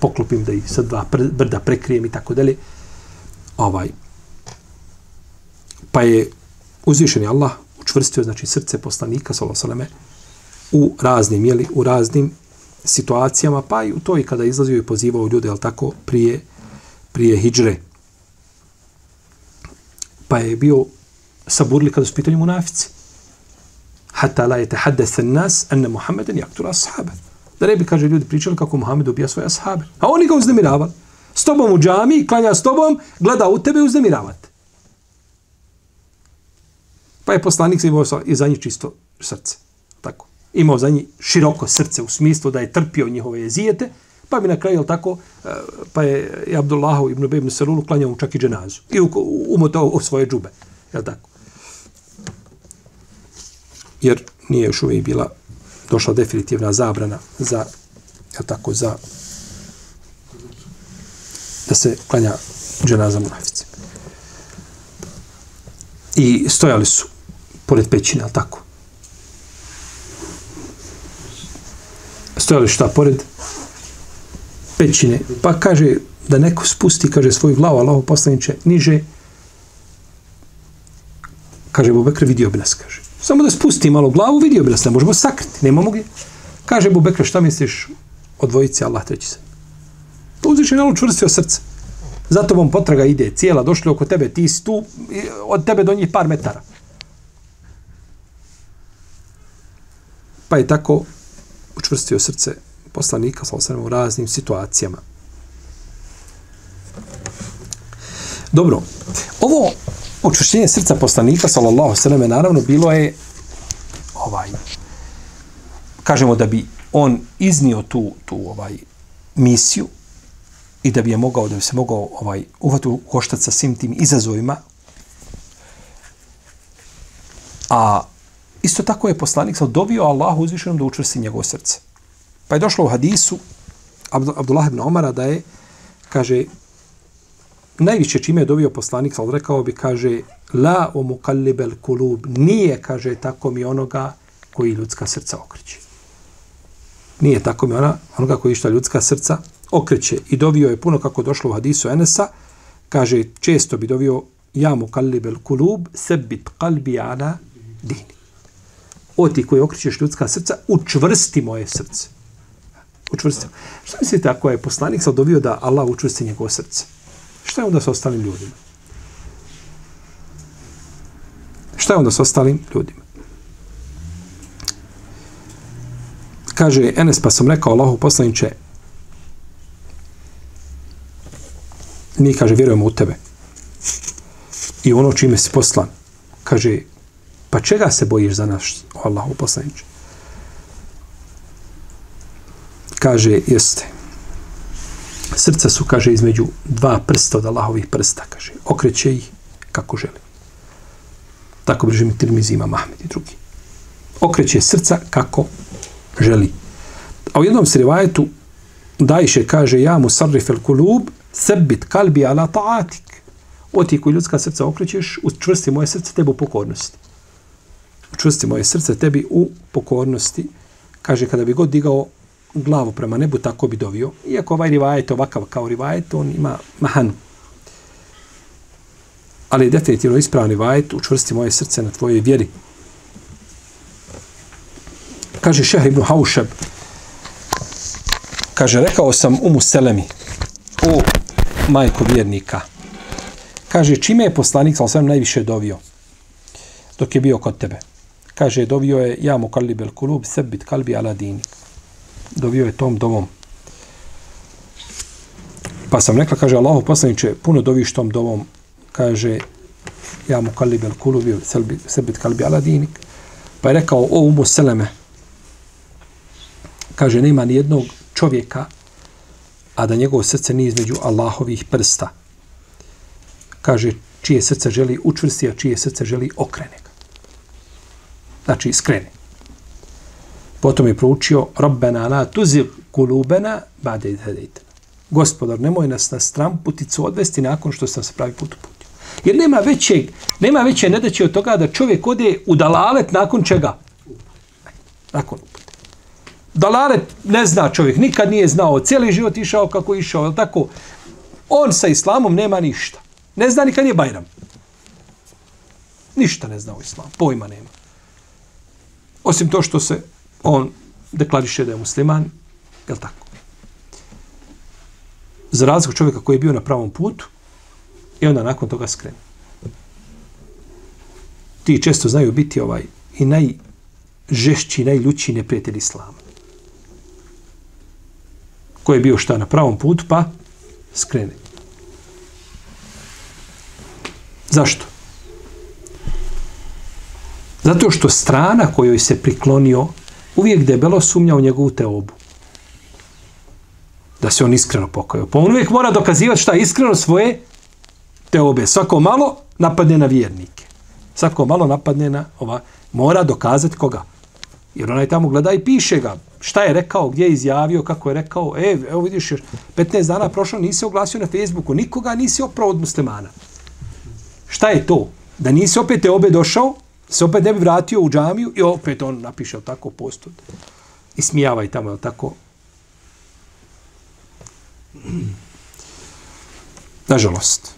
poklopim, da ih sa dva brda prekrijem i tako dalje. Ovaj. Pa je uzvišen Allah učvrstio, znači, srce poslanika, salosaleme, u raznim, jeli, u raznim situacijama, pa i u to i kada izlazio i pozivao ljude, jel tako, prije, prije hijđre. Pa je bio saburli kada su pitanje munafice hatta la yatahaddath an-nas anna Muhammadan yaqtul ashabe. Da ne bi, kaže, ljudi pričali kako Muhammed ubija svoje ashabe. A oni ga uznemiravali. S tobom u džami, klanja s tobom, gleda u tebe i uznemiravate. Pa je poslanik imao i za njih čisto srce. Tako. Imao za njih široko srce u smislu da je trpio njihove jezijete, pa bi na kraju, tako, eh, pa je i Abdullahu ibn Bebnu Salulu klanjao mu čak i dženazu. I umotao u svoje džube. Je tako? Jer nije još uvijek bila došla definitivna zabrana za, ja tako, za da se klanja dženaza munafice. I stojali su pored pećine, ali tako. Stojali šta pored pećine, pa kaže da neko spusti, kaže svoju glavu, Allah poslaniče, niže, kaže Bobekr vidio bi nas, kaže. Samo da spusti malo glavu, vidio bi nas, ne možemo sakriti, nemamo gdje. Kaže Ebu Bekra, šta misliš o dvojici Allah treći se? To uzviš i nalo čvrstio srce. Zato vam potraga ide cijela, došli oko tebe, ti si tu, od tebe do njih par metara. Pa je tako učvrstio srce poslanika sa osvrame u raznim situacijama. Dobro, ovo učvršćenje srca poslanika sallallahu sallam naravno bilo je ovaj kažemo da bi on iznio tu, tu ovaj misiju i da bi je mogao, da bi se mogao ovaj, uvati u koštac sa svim tim izazovima. A isto tako je poslanik sa dobio Allahu uzvišenom da učvrsti njegovo srce. Pa je došlo u hadisu Abdullah ibn Omara da je, kaže, najviše čime je dovio poslanik, ali rekao bi, kaže, la o mukallibel kulub, nije, kaže, tako mi onoga koji ljudska srca okreće. Nije tako mi ona, onoga koji šta ljudska srca okreće. I dovio je puno kako došlo u hadisu Enesa, kaže, često bi dovio ja mukallibel kulub, sebit kalbi ala dini. O ti koji okrećeš ljudska srca, učvrsti moje srce. Učvrsti. Šta mislite ako je poslanik sad dovio da Allah učvrsti njegovo srce? Šta je onda sa ostalim ljudima? Šta je onda sa ostalim ljudima? Kaže Enes, pa sam rekao Allahu poslaniče, mi, kaže, vjerujemo u tebe. I ono čime si poslan, kaže, pa čega se bojiš za naš Allahu poslaniče? Kaže, jeste, srca su, kaže, između dva prsta od Allahovih prsta, kaže, okreće ih kako želi. Tako bliže mi Tirmizima, Mahmed i drugi. Okreće srca kako želi. A u jednom srivajetu Dajše kaže, ja mu sarrif el kulub, sebit kalbi ala ta'atik. O ti koji ljudska srca okrećeš, učvrsti moje srce tebi u pokornosti. Učvrsti moje srce tebi u pokornosti. Kaže, kada bi god digao glavu prema nebu, tako bi dovio. Iako ovaj rivajet ovakav kao rivajet, on ima mahanu. Ali definitivno ispravni rivajet, učvrsti moje srce na tvojoj vjeri. Kaže Šehr ibn Haušab, kaže, rekao sam umu Selemi, o majko vjernika, kaže, čime je poslanik sa osvijem najviše dovio dok je bio kod tebe? Kaže, dovio je ja mu kalibel kulub, sebit kalbi ala dinik dovio je tom dovom. Pa sam rekla, kaže Allahu poslaniče, puno doviš tom dovom, kaže, ja mu kalibel kulubi, sebit kalbi aladinik. Pa je rekao, o umu seleme, kaže, nema ni jednog čovjeka, a da njegovo srce nije između Allahovih prsta. Kaže, čije srce želi učvrsti, a čije srce želi okrene. Znači, skrene. Potom je proučio Rabbena la tuzir kulubena bade idhedejte. Gospodar, nemoj nas na stram puticu odvesti nakon što sam se pravi put uputio. Jer nema većeg, nema veće nedaće od toga da čovjek ode u dalalet nakon čega? Nakon upute. Dalalet ne zna čovjek, nikad nije znao, cijeli život išao kako išao, je tako? On sa islamom nema ništa. Ne zna nikad je Bajram. Ništa ne zna o islamu, pojma nema. Osim to što se on deklariše da je musliman, je tako? Za razliku čovjeka koji je bio na pravom putu i onda nakon toga skrene. Ti često znaju biti ovaj i najžešći, najljući neprijatelj islama. Koji je bio šta na pravom putu, pa skrene. Zašto? Zato što strana kojoj se priklonio uvijek debelo sumnja u njegovu teobu. Da se on iskreno pokajao. Pa on uvijek mora dokazivati šta iskreno svoje teobe. Svako malo napadne na vjernike. Svako malo napadne na ova. Mora dokazati koga. Jer onaj tamo gleda i piše ga. Šta je rekao, gdje je izjavio, kako je rekao. E, evo vidiš, 15 dana prošlo, nisi oglasio na Facebooku. Nikoga nisi oprao od muslimana. Šta je to? Da nisi opet te obe došao, se opet ne bi vratio u džamiju i opet on napiše tako postud. I smijava i tamo, je tako? Nažalost.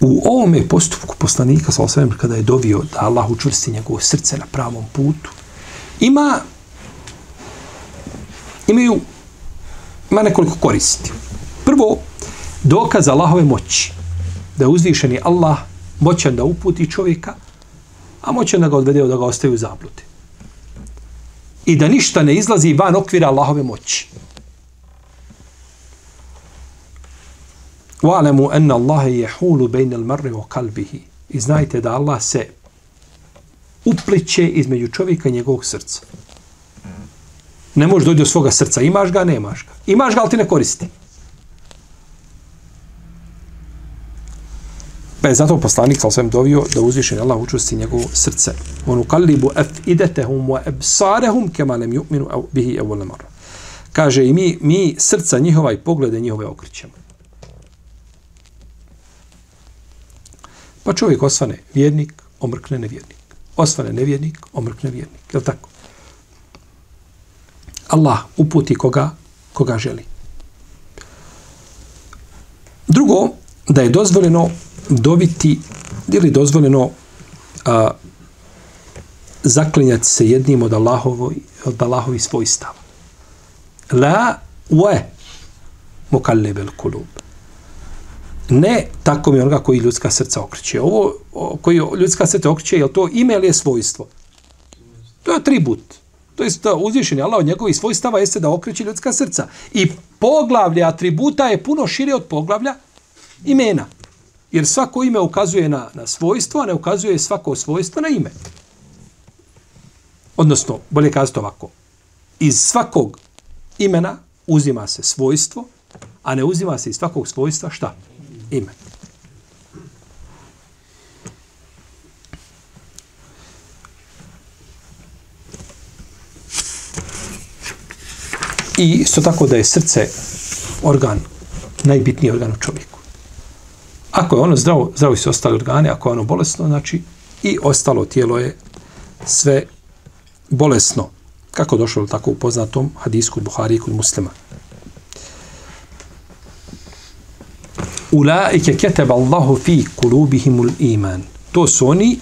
U ovome postupku poslanika sa osvijem kada je dovio da Allah učvrsti njegovo srce na pravom putu, ima imaju ima nekoliko koristi. Prvo, dokaz Allahove moći. Da je uzvišeni Allah moćan da uputi čovjeka a moće da ga odvede da ga ostaju u zabludi. I da ništa ne izlazi van okvira Allahove moći. Wa'lamu anna Allaha yahulu bayna al-mar'i wa qalbihi. I znajte da Allah se upliče između čovjeka i njegovog srca. Ne možeš doći do svoga srca. Imaš ga, nemaš ga. Imaš ga, ali ti ne koristi. Pa je zato poslanik sa osvijem dovio da uzvišen Allah učusti njegovo srce. On ukallibu ef idetehum wa ebsarehum kema lem yu'minu bihi evo. Kaže i mi, mi srca njihova i poglede njihove okrićemo. Pa čovjek osvane vjernik, omrkne nevjernik. Osvane nevjernik, omrkne vjernik. Je tako? Allah uputi koga, koga želi. Drugo, da je dozvoljeno dobiti ili dozvoljeno a, zaklinjati se jednim od Allahovi, od Allahovi svojstava. La ue mukallebel kulub. Ne tako mi onoga koji ljudska srca okreće. Ovo koji ljudska srca okreće, je to ime ili je svojstvo? To je atribut. To je uzvišenje Allah od njegovih svojstava jeste da okreće ljudska srca. I poglavlje atributa je puno šire od poglavlja imena. Jer svako ime ukazuje na, na svojstvo, a ne ukazuje svako svojstvo na ime. Odnosno, bolje kazati ovako. Iz svakog imena uzima se svojstvo, a ne uzima se iz svakog svojstva šta? Ime. I isto tako da je srce organ, najbitniji organ u čovjeku. Ako je ono zdravo, zdravi su ostali organi, ako je ono bolesno, znači i ostalo tijelo je sve bolesno. Kako došlo tako u poznatom hadisku Buhari kod muslima. Ulaike keteb Allahu fi kulubihimul iman. To su oni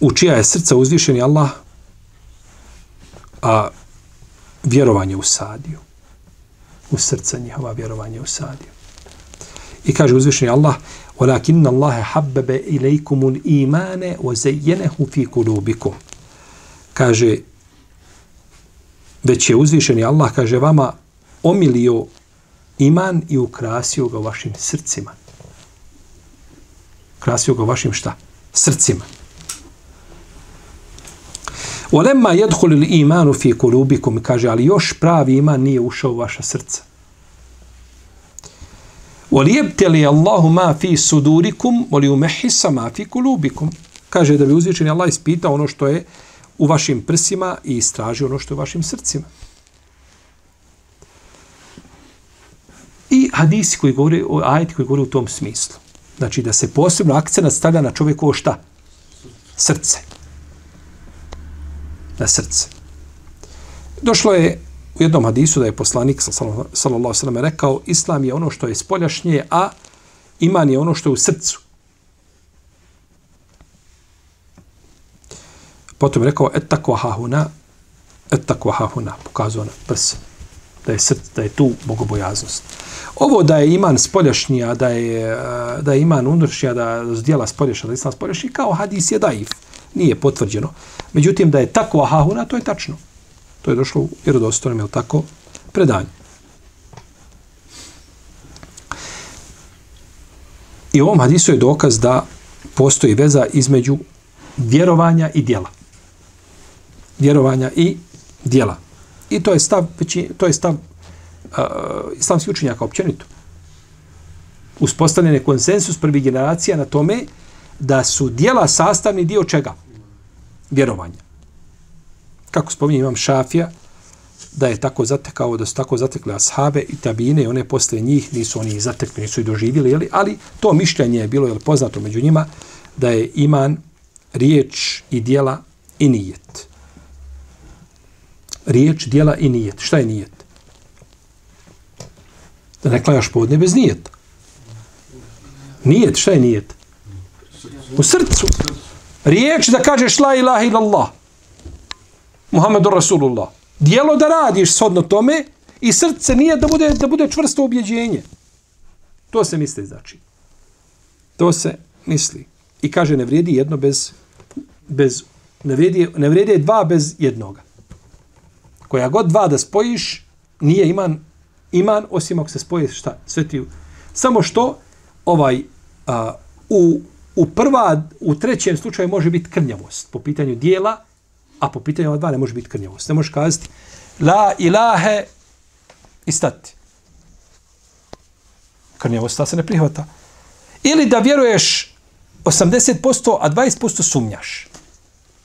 u čija je srca uzvišeni Allah a vjerovanje u sadiju. U srca njihova vjerovanje u sadiju. I kaže uzvišeni Allah, وَلَكِنَّ اللَّهَ حَبَّبَ إِلَيْكُمُ الْإِيمَانَ وَزَيَّنَهُ فِي قُلُوبِكُمْ Kaže, već je uzvišeni Allah, kaže vama, omilio iman i ukrasio ga vašim srcima. Ukrasio ga vašim šta? Srcima. وَلَمَّا يَدْخُلِ الْإِيمَانُ فِي قُلُوبِكُمْ Kaže, ali još pravi iman nije ušao u vaša srca. وَلِيَبْتَلِيَ اللَّهُ مَا فِي سُدُورِكُمْ وَلِيُمَحِسَ مَا فِي قُلُوبِكُمْ Kaže da bi uzvičeni Allah ispitao ono što je u vašim prsima i istražio ono što je u vašim srcima. I hadisi koji govori, ajeti koji govori u tom smislu. Znači da se posebno akcent stavlja na čovjekovo šta? Srce. Na srce. Došlo je u jednom hadisu da je poslanik sallallahu sallam rekao islam je ono što je spoljašnje, a iman je ono što je u srcu. Potom je rekao et takva hahuna et takva hahuna pokazao na prs da je srce, da je tu bogobojaznost. Ovo da je iman spoljašnji, a da je, da je iman unutrašnji, a da zdjela spoljašnja, da je islam spoljašnji, kao hadis je daif. Nije potvrđeno. Međutim, da je takva hahuna, to je tačno. To je došlo u vjerodostojnom, je tako, predanju. I u ovom hadisu je dokaz da postoji veza između vjerovanja i dijela. Vjerovanja i dijela. I to je stav, to je stav uh, islamski učenjaka općenito. Uspostavljen je konsensus prvi generacija na tome da su dijela sastavni dio čega? Vjerovanja kako spominje imam Šafija, da je tako zatekao, da su tako zatekli ashabe i tabine i one posle njih nisu oni zatekli, nisu i doživjeli, jeli? ali to mišljenje je bilo jel, poznato među njima da je iman riječ i dijela i nijet. Riječ, dijela i nijet. Šta je nijet? Da ne klanjaš podne bez nijeta. Nijet, šta je nijet? U srcu. Riječ da kažeš la ilaha illallah. Muhammedu Rasulullah. Dijelo da radiš shodno tome i srce nije da bude, da bude čvrsto objeđenje. To se misli znači. To se misli. I kaže ne vrijedi jedno bez bez, ne vrijedi, ne vrijedi dva bez jednoga. Koja god dva da spojiš, nije iman, iman osim ako se spoje šta, sve ti, samo što ovaj, a, u, u prva, u trećem slučaju može biti krnjavost po pitanju dijela, a po pitanju ova dva ne može biti krnjavost. Ne možeš kazati la ilahe i stati. Krnjavost ta se ne prihvata. Ili da vjeruješ 80%, a 20% sumnjaš.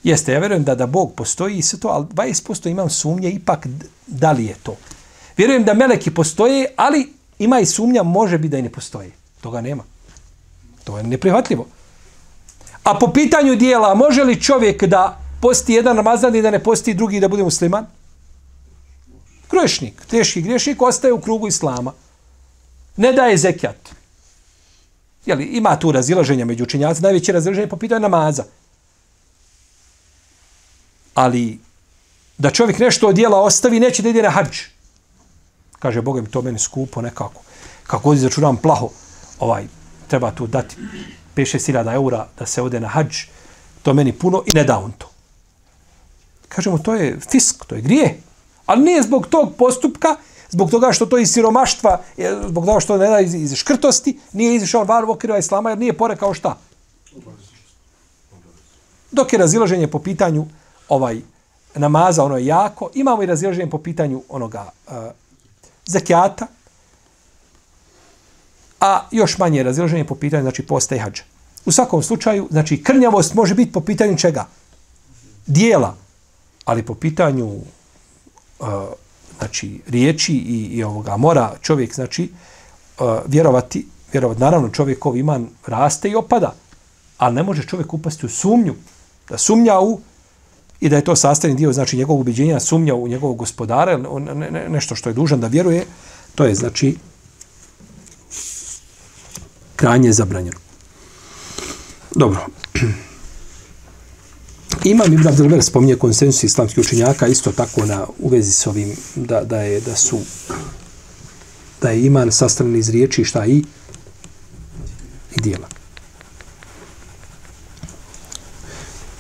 Jeste, ja vjerujem da da Bog postoji i sve to, ali 20% imam sumnje ipak da li je to. Vjerujem da meleki postoje, ali ima i sumnja, može biti da i ne postoje. Toga nema. To je neprihvatljivo. A po pitanju dijela, može li čovjek da posti jedan Ramazan i da ne posti drugi da bude musliman? Grešnik, teški grešnik, ostaje u krugu Islama. Ne daje zekjat. Jeli, ima tu razilaženja među učenjacima, najveće razilaženje po pitanju namaza. Ali da čovjek nešto od dijela ostavi, neće da ide na hađ. Kaže, Boga mi to meni skupo nekako. Kako god izračunam plaho, ovaj, treba tu dati 5-6 eura da se ode na hađ, to meni puno i ne da on to. Kažemo, to je fisk, to je grije. Ali nije zbog tog postupka, zbog toga što to iz siromaštva, e, zbog toga što ne da iz, iz škrtosti, nije izišao var u okriva islama, jer nije porekao šta. Dok je razilaženje po pitanju ovaj namaza, ono je jako, imamo i razilaženje po pitanju onoga e, uh, zakijata, a još manje razilaženje po pitanju, znači, posta i hađa. U svakom slučaju, znači, krnjavost može biti po pitanju čega? Dijela. Ali po pitanju uh, znači, riječi i, i ovoga mora čovjek, znači, uh, vjerovati, vjerovati. Naravno, čovjekov iman raste i opada, ali ne može čovjek upasti u sumnju, da sumnja u i da je to sastavni dio, znači, njegovog ubeđenja, sumnja u njegovog gospodara, ne, ne, nešto što je dužan da vjeruje, to je, znači, krajnje zabranjeno. Dobro. <clears throat> Imam Ibn Abdelber spominje konsensus islamskih učenjaka isto tako na u vezi s ovim da, da je da su da je iman sastavljen iz riječi šta i i dijela.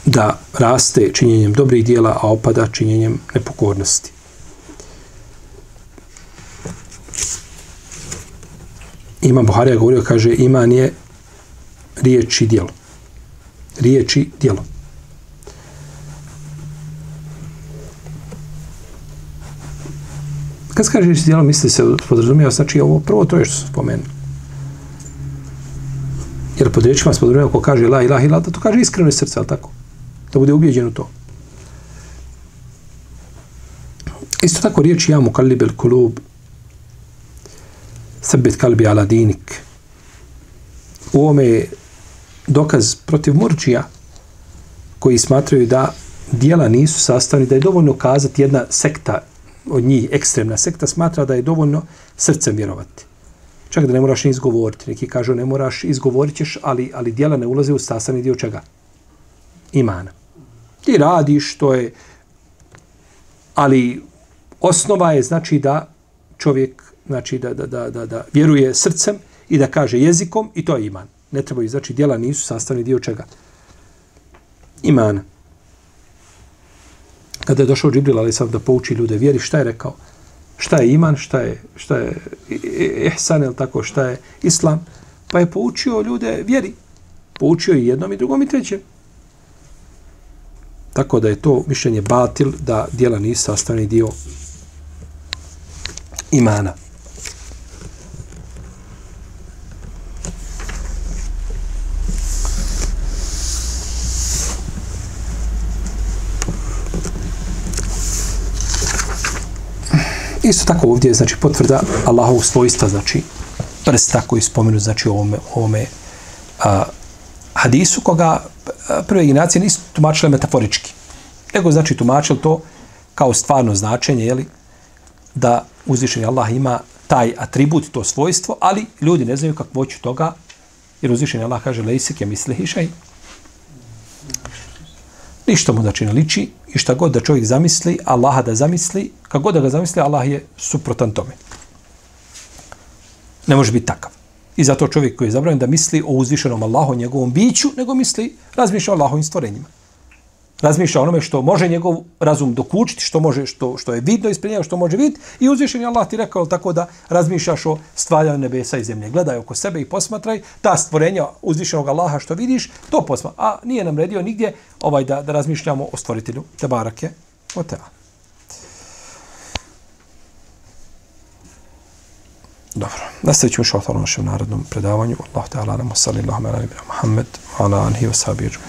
Da raste činjenjem dobrih dijela, a opada činjenjem nepokornosti. Ima Buharija govorio, kaže, iman je riječ i dijelo. Riječ i dijelo. Kad se djelo dijelo, misli se podrazumijeva, znači ovo prvo to je što su spomenuli. Jer pod riječima se podrazumijeva ko kaže la ilah ilah, da to kaže iskreno iz srca, ali tako? Da bude ubijeđen u to. Isto tako riječ ja mu kalibel kulub Sebit kalbi ala dinik. U ovome je dokaz protiv murđija koji smatraju da dijela nisu sastavni, da je dovoljno kazati jedna sekta od njih, ekstremna sekta, smatra da je dovoljno srcem vjerovati. Čak da ne moraš ni izgovoriti. Neki kažu ne moraš, izgovorit ćeš, ali, ali dijela ne ulaze u sastavni dio čega? Imana. Ti radiš, to je... Ali osnova je znači da čovjek znači da, da, da, da, da vjeruje srcem i da kaže jezikom i to je iman. Ne trebaju, znači djela nisu sastavni dio čega? Imana. Kada je došao Džibril, ali sam da pouči ljude vjeri, šta je rekao? Šta je iman, šta je, šta je ihsan, ili tako, šta je islam? Pa je poučio ljude vjeri. Poučio i jednom i drugom i trećem. Tako da je to mišljenje batil da djela nisu sastavni dio imana. Isto tako ovdje je znači potvrda Allahovog svojstva, znači prsta koji spomenu znači u ovome, ovome a, hadisu koga a, prve generacije nisu tumačile metaforički. Nego znači tumačili to kao stvarno značenje, jeli, da uzvišeni Allah ima taj atribut, to svojstvo, ali ljudi ne znaju kako moću toga, jer uzvišeni Allah kaže, lejsik je misli hišaj. Ništa mu znači ne liči i šta god da čovjek zamisli, Allaha da zamisli, kako god da ga zamisli, Allah je suprotan tome. Ne može biti takav. I zato čovjek koji je zabranjen da misli o uzvišenom Allahu, njegovom biću, nego misli, razmišlja o Allahovim stvorenjima razmišlja onome što može njegov razum dokučiti, što može što što je vidno ispred njega, što može vidjeti i uzvišeni Allah ti rekao tako da razmišljaš o stvaranju nebesa i zemlje. Gledaj oko sebe i posmatraj ta stvorenja uzvišenog Allaha što vidiš, to posmatraj. A nije nam redio nigdje ovaj da, da razmišljamo o stvoritelju te barake. O te. Dobro. Nastavit ćemo što u našem narodnom predavanju. Allah te ala nam sallallahu ala Muhammed ala anhi wa sabiru.